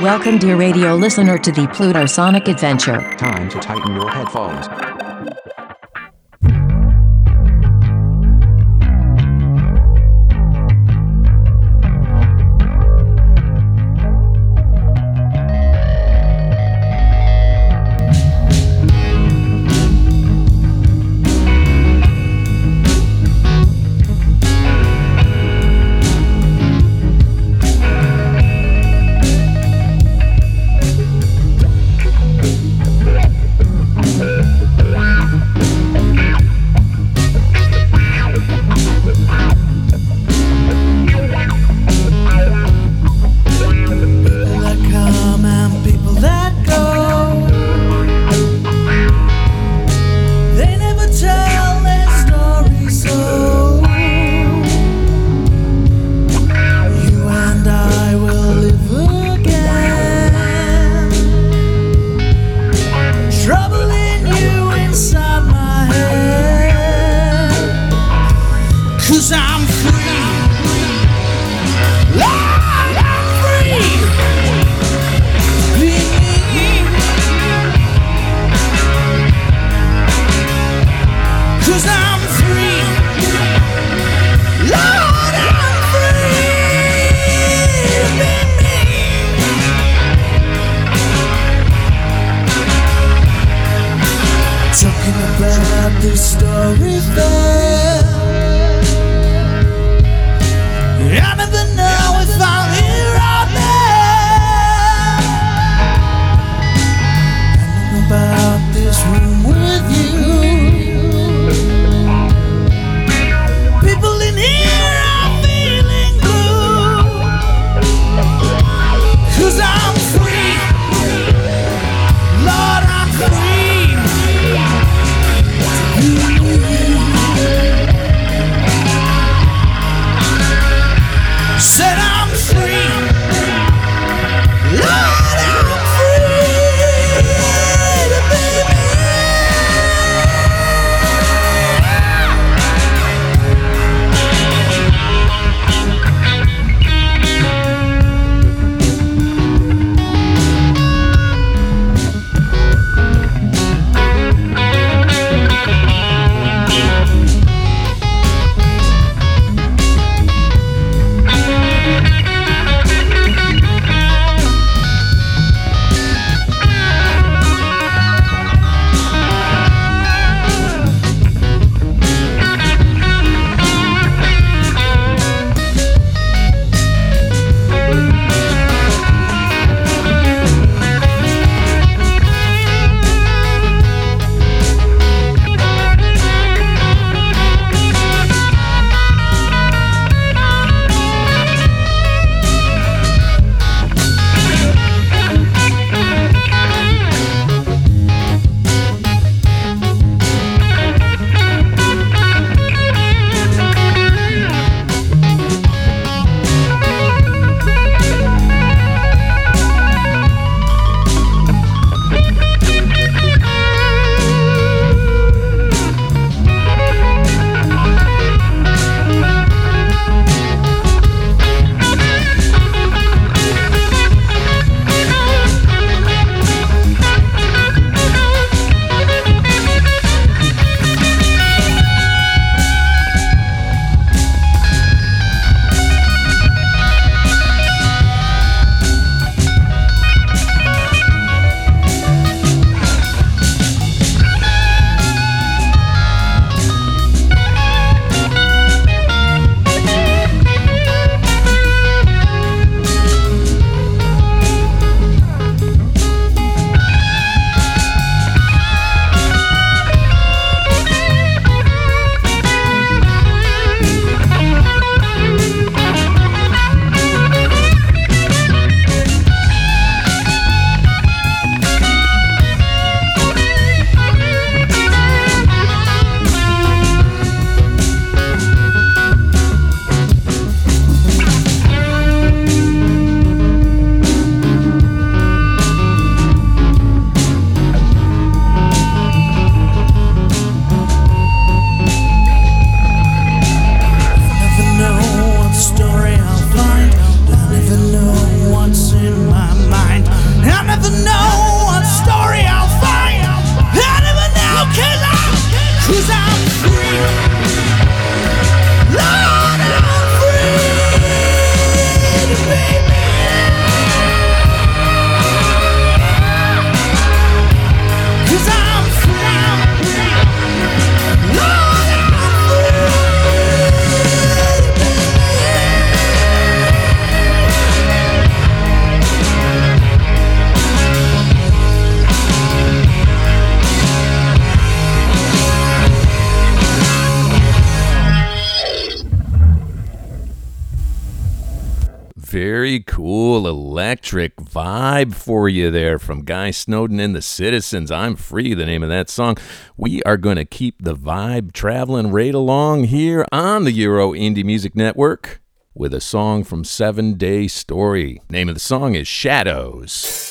Welcome, dear radio listener, to the Pluto Sonic Adventure. Time to tighten your headphones. For you there from Guy Snowdon and the Citizens. I'm Free, the name of that song. We are going to keep the vibe traveling right along here on the Euro Indie Music Network with a song from Seven Day Story. Name of the song is Shadows.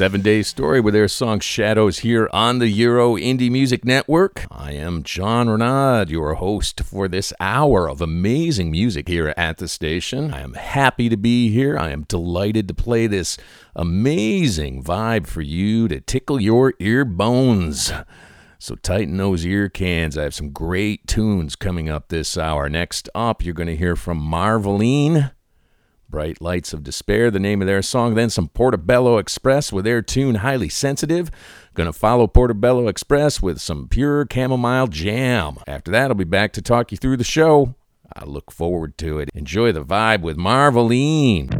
Seven Days Story with their song Shadows here on the Euro Indie Music Network. I am John Reneaud, your host for this hour of amazing music here at the station. I am happy to be here. I am delighted to play this amazing vibe for you to tickle your ear bones. So tighten those ear cans. I have some great tunes coming up this hour. Next up, you're going to hear from Marveline. Bright Lights of Despair, the name of their song. Then some Portobello Express with their tune Highly Sensitive. Gonna follow Portobello Express with some Pure Camomile jam. After that, I'll be back to talk you through the show. I look forward to it. Enjoy the vibe with Marveline.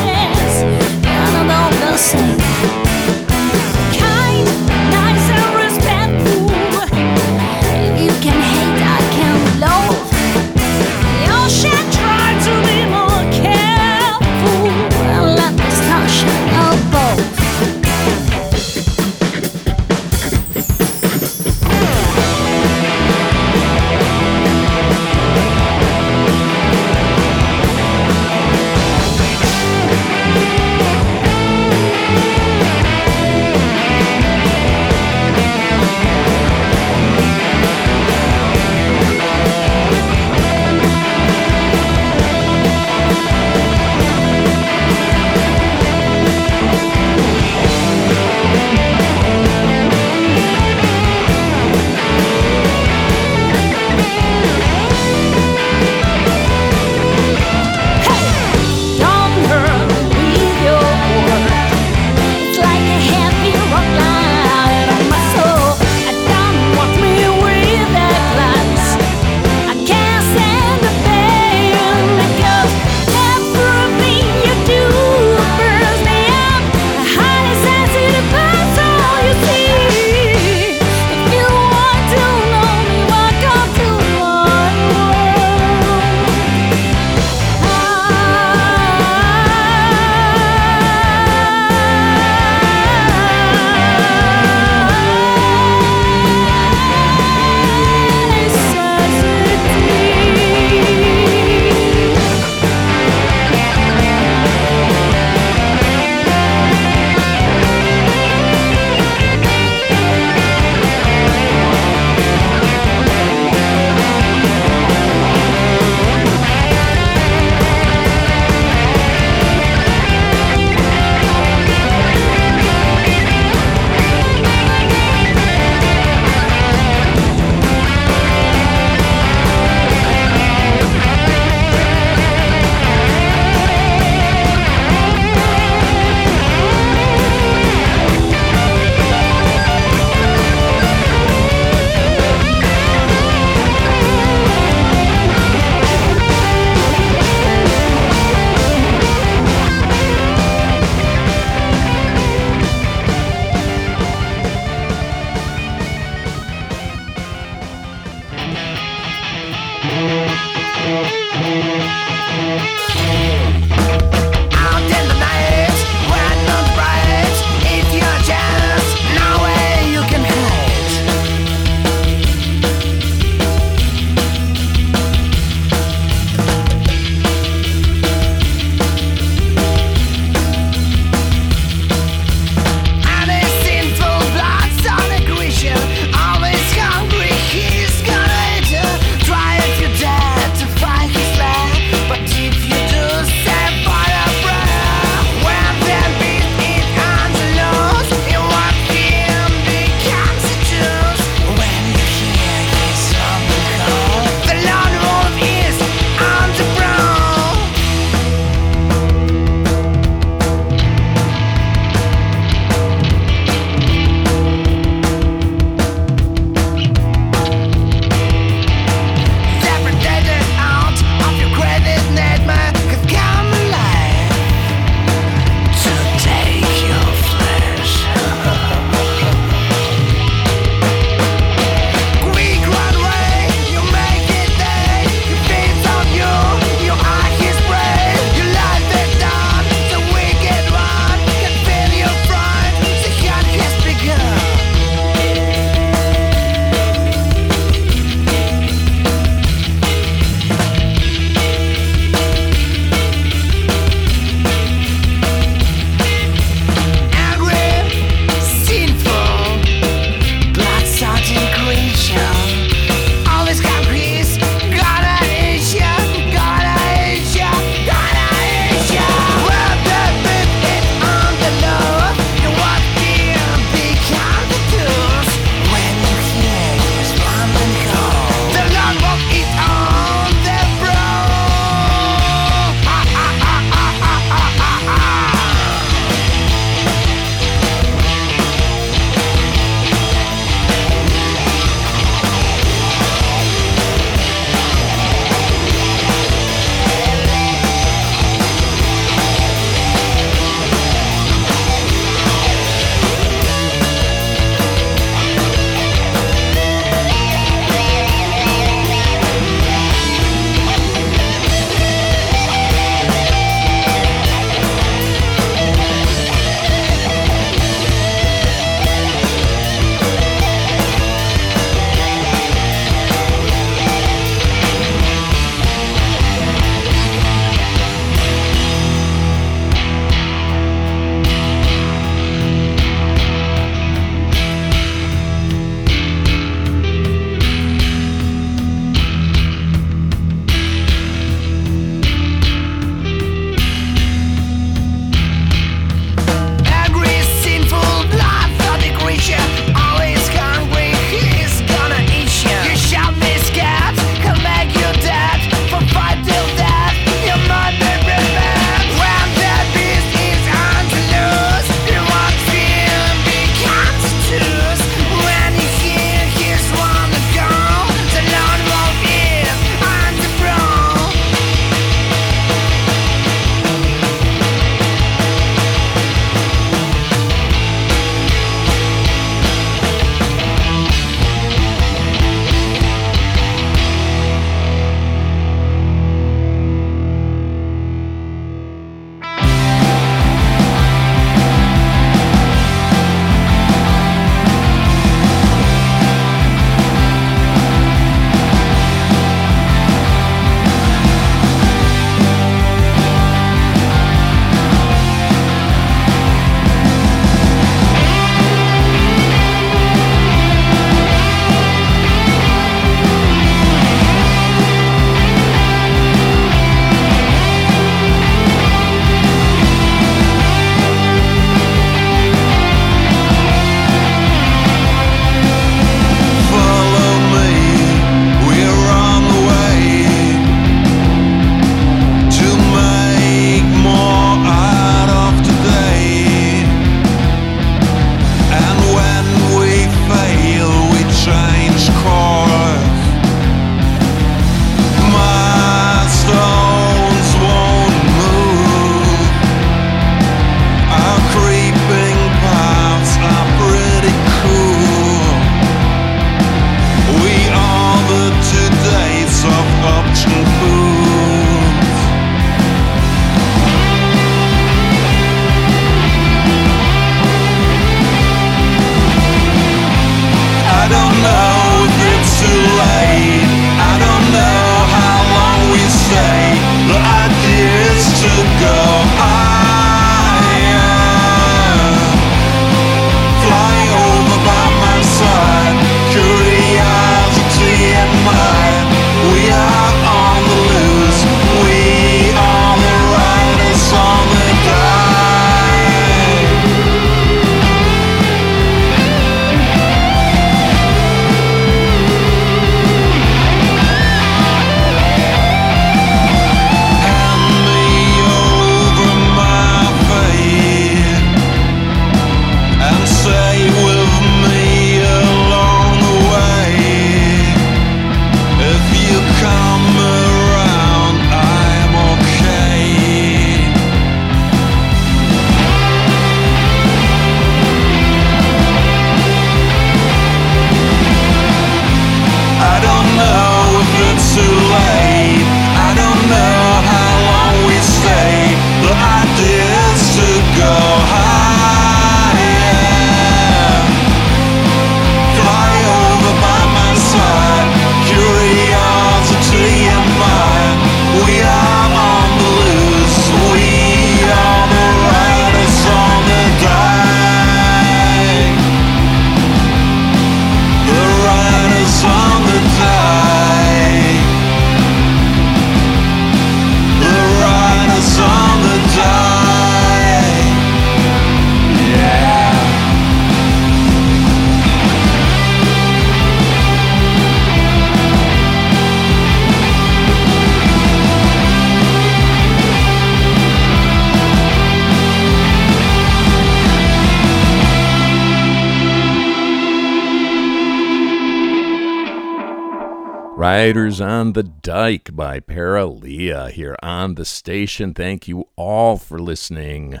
Riders on the Dike by Para Lia here on the station. Thank you all for listening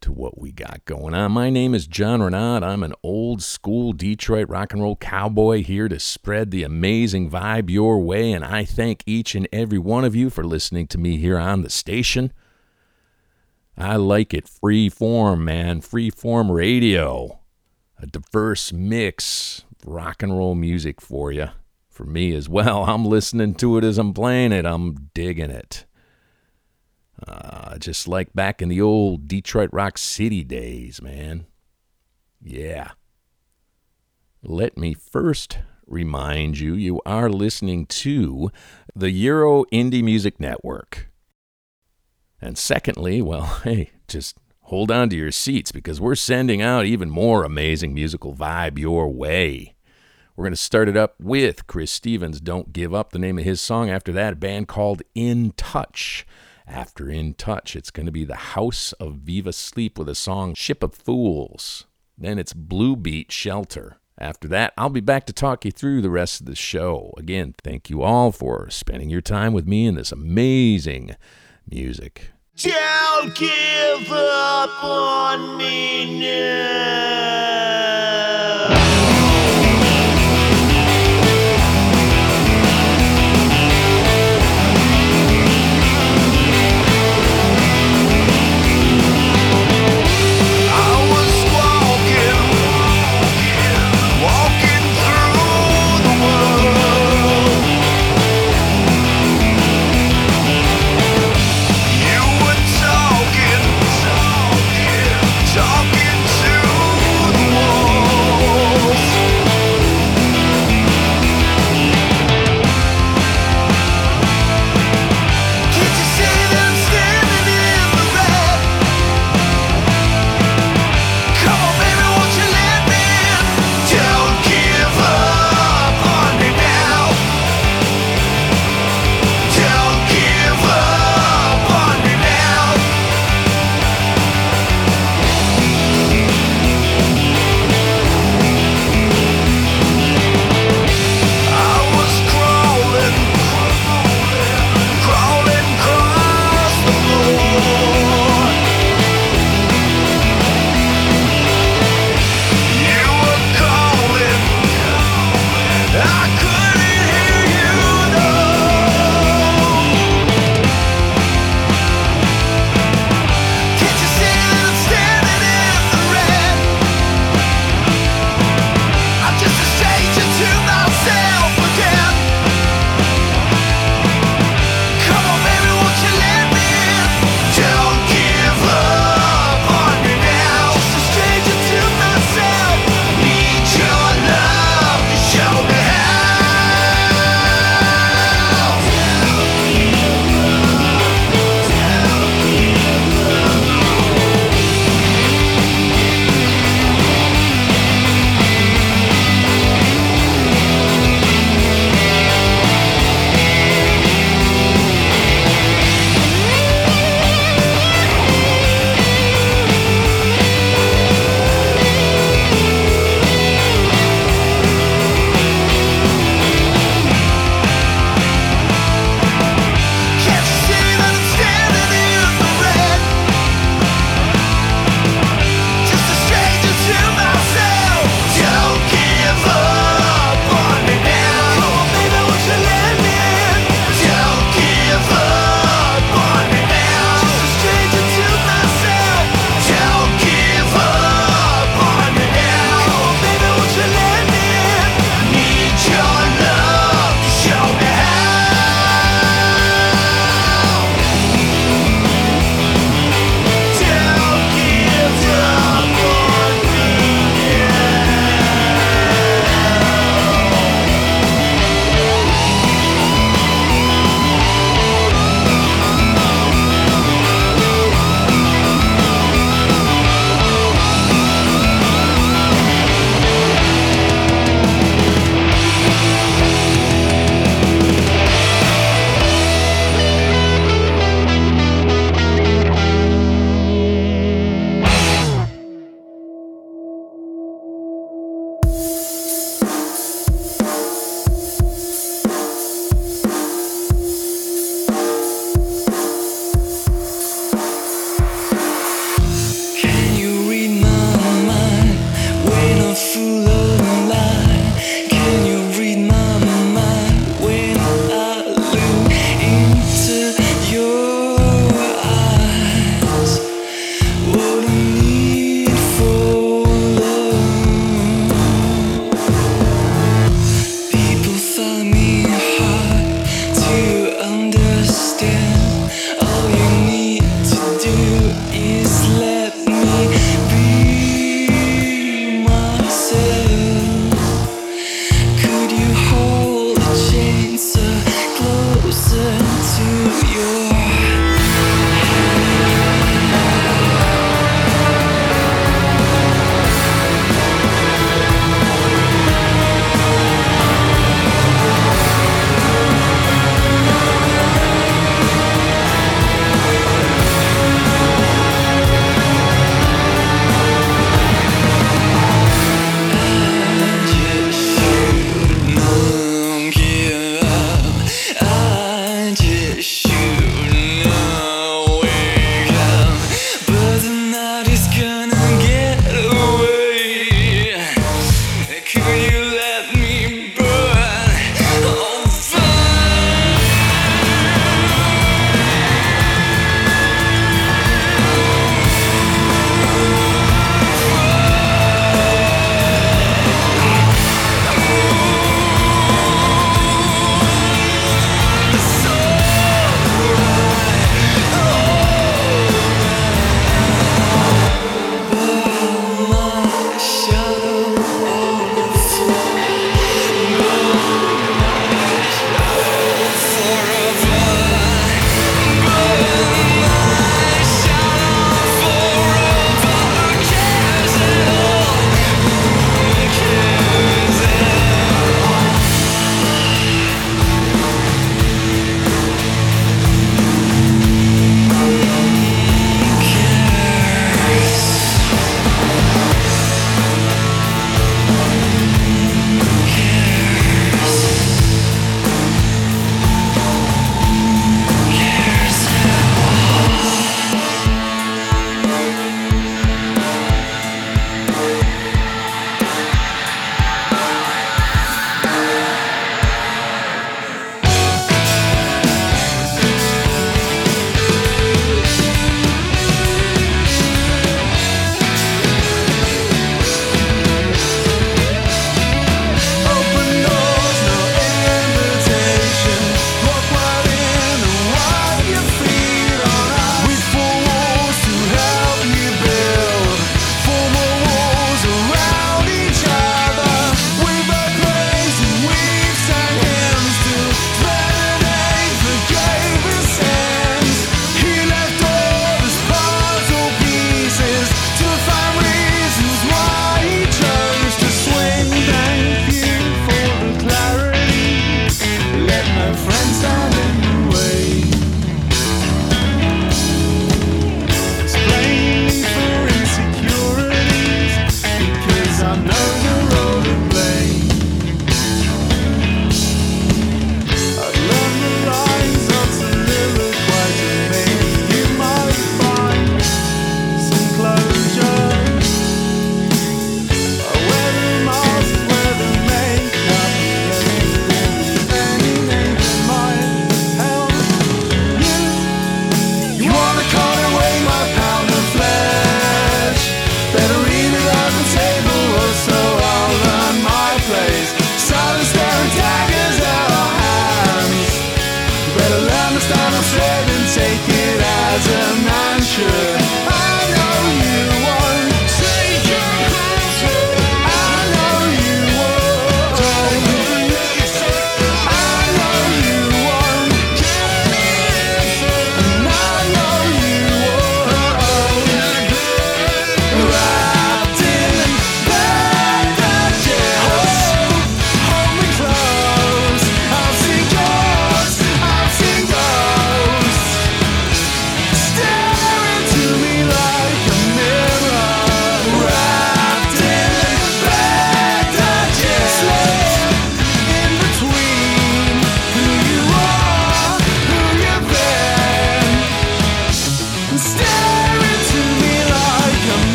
to what we got going on. My name is John Reneaud. I'm an old school Detroit rock and roll cowboy here to spread the amazing vibe your way, and I thank each and every one of you for listening to me here on the station. I like it free form, man, free form radio. A diverse mix of rock and roll music for you for me as well. I'm listening to it as I'm playing it. I'm digging it. Uh, just like back in the old Detroit Rock City days, man. Yeah. Let me first remind you you are listening to the Euro Indie Music Network. And secondly, well, hey, just hold on to your seats because we're sending out even more amazing musical vibe your way. We're going to start it up with Chris Stevens' Don't Give Up, the name of his song. After that, a band called In Touch. After In Touch, it's going to be the House of Viva Sleep with a song Ship of Fools. Then it's Bluebeat Shelter. After that, I'll be back to talk you through the rest of the show. Again, thank you all for spending your time with me in this amazing music. Don't give up on me now.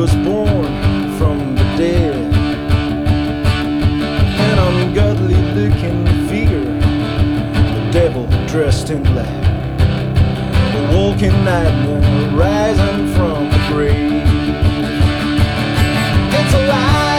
Was born from the dead. An ungodly looking figure, the devil dressed in black. a walking nightmare rising from the grave. It's alive,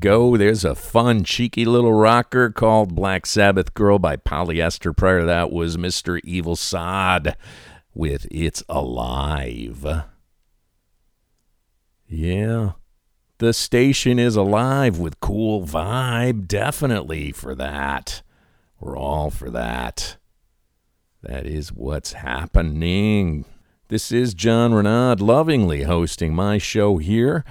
go. There's a fun, cheeky little rocker called Black Sabbath Girl by Polyester. Prior to that was Mr. Evil Sod with It's Alive. Yeah. The station is alive with cool vibe. Definitely for that. We're all for that. That is what's happening. This is John Reneaud lovingly hosting my show here.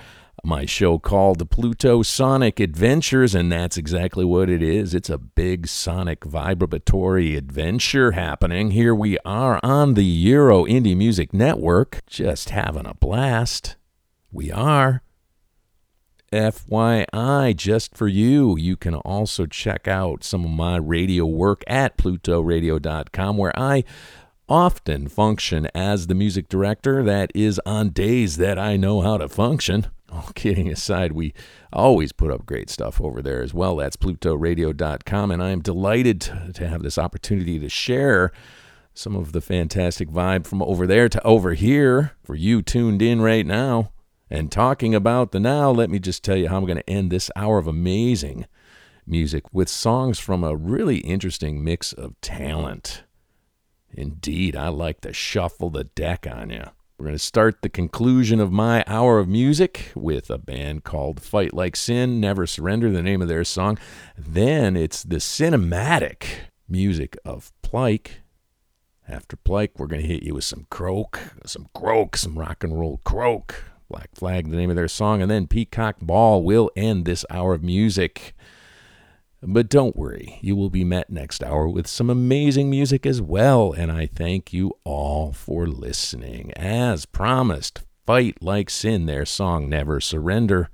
My show called the Pluto Sonic Adventures, and that's exactly what it is. It's a big sonic vibratory adventure happening. Here we are on the Euro Indie Music Network, just having a blast. We are. FYI, just for you, you can also check out some of my radio work at plutoradio.com, where I often function as the music director. That is on days that I know how to function. All kidding aside, we always put up great stuff over there as well. That's plutoradio.com, and I am delighted to, have this opportunity to share some of the fantastic vibe from over there to over here for you tuned in right now. And talking about the now, let me just tell you how I'm going to end this hour of amazing music with songs from a really interesting mix of talent. Indeed, I like to shuffle the deck on you. We're going to start the conclusion of my hour of music with a band called Fight Like Sin, Never Surrender, the name of their song. Then it's the cinematic music of Plike. After Plike, we're going to hit you with some croak, some croak, some rock and roll croak. Black Flag, the name of their song, and then Peacock Ball will end this hour of music. But don't worry, you will be met next hour with some amazing music as well, and I thank you all for listening. As promised, Fight Like Sin, their song Never Surrender.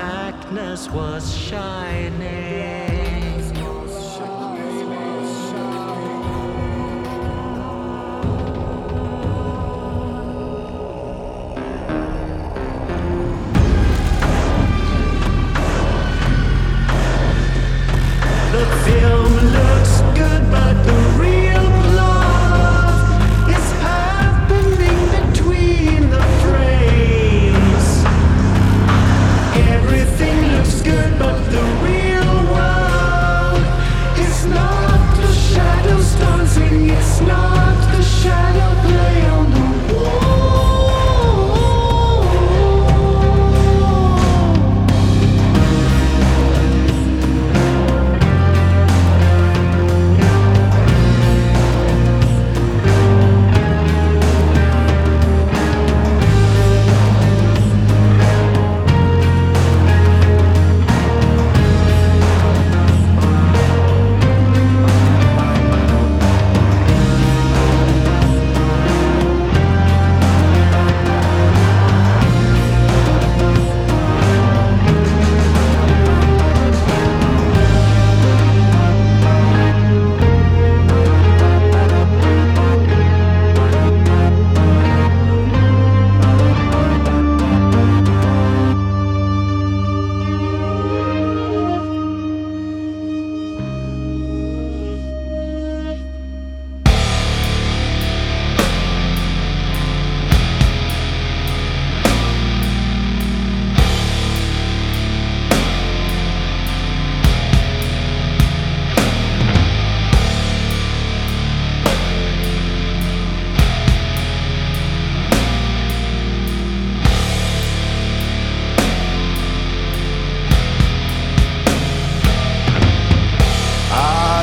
Blackness was shining. The film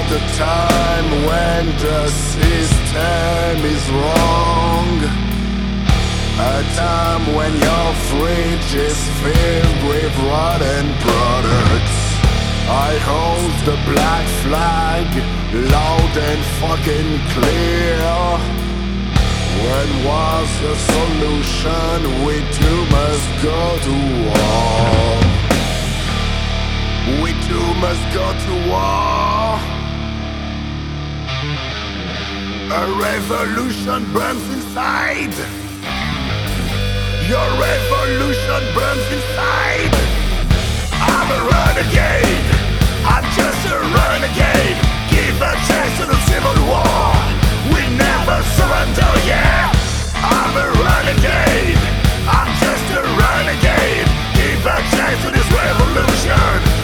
the time when the system is wrong A time when your fridge is filled with rotten products I hold the black flag loud and fucking clear When was the solution? We two must go to war we two must go to war. A revolution burns inside. Your revolution burns inside. I'm a renegade. I'm just a renegade. Give a chance to the civil war. We never surrender, yeah. I'm a renegade. I'm just a renegade. Give a chance to this revolution.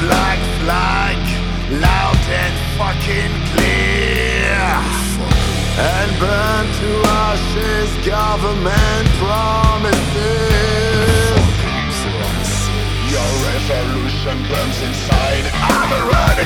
Black flag loud and fucking clear And burn to ashes government promises your revolution burns inside. I'm a.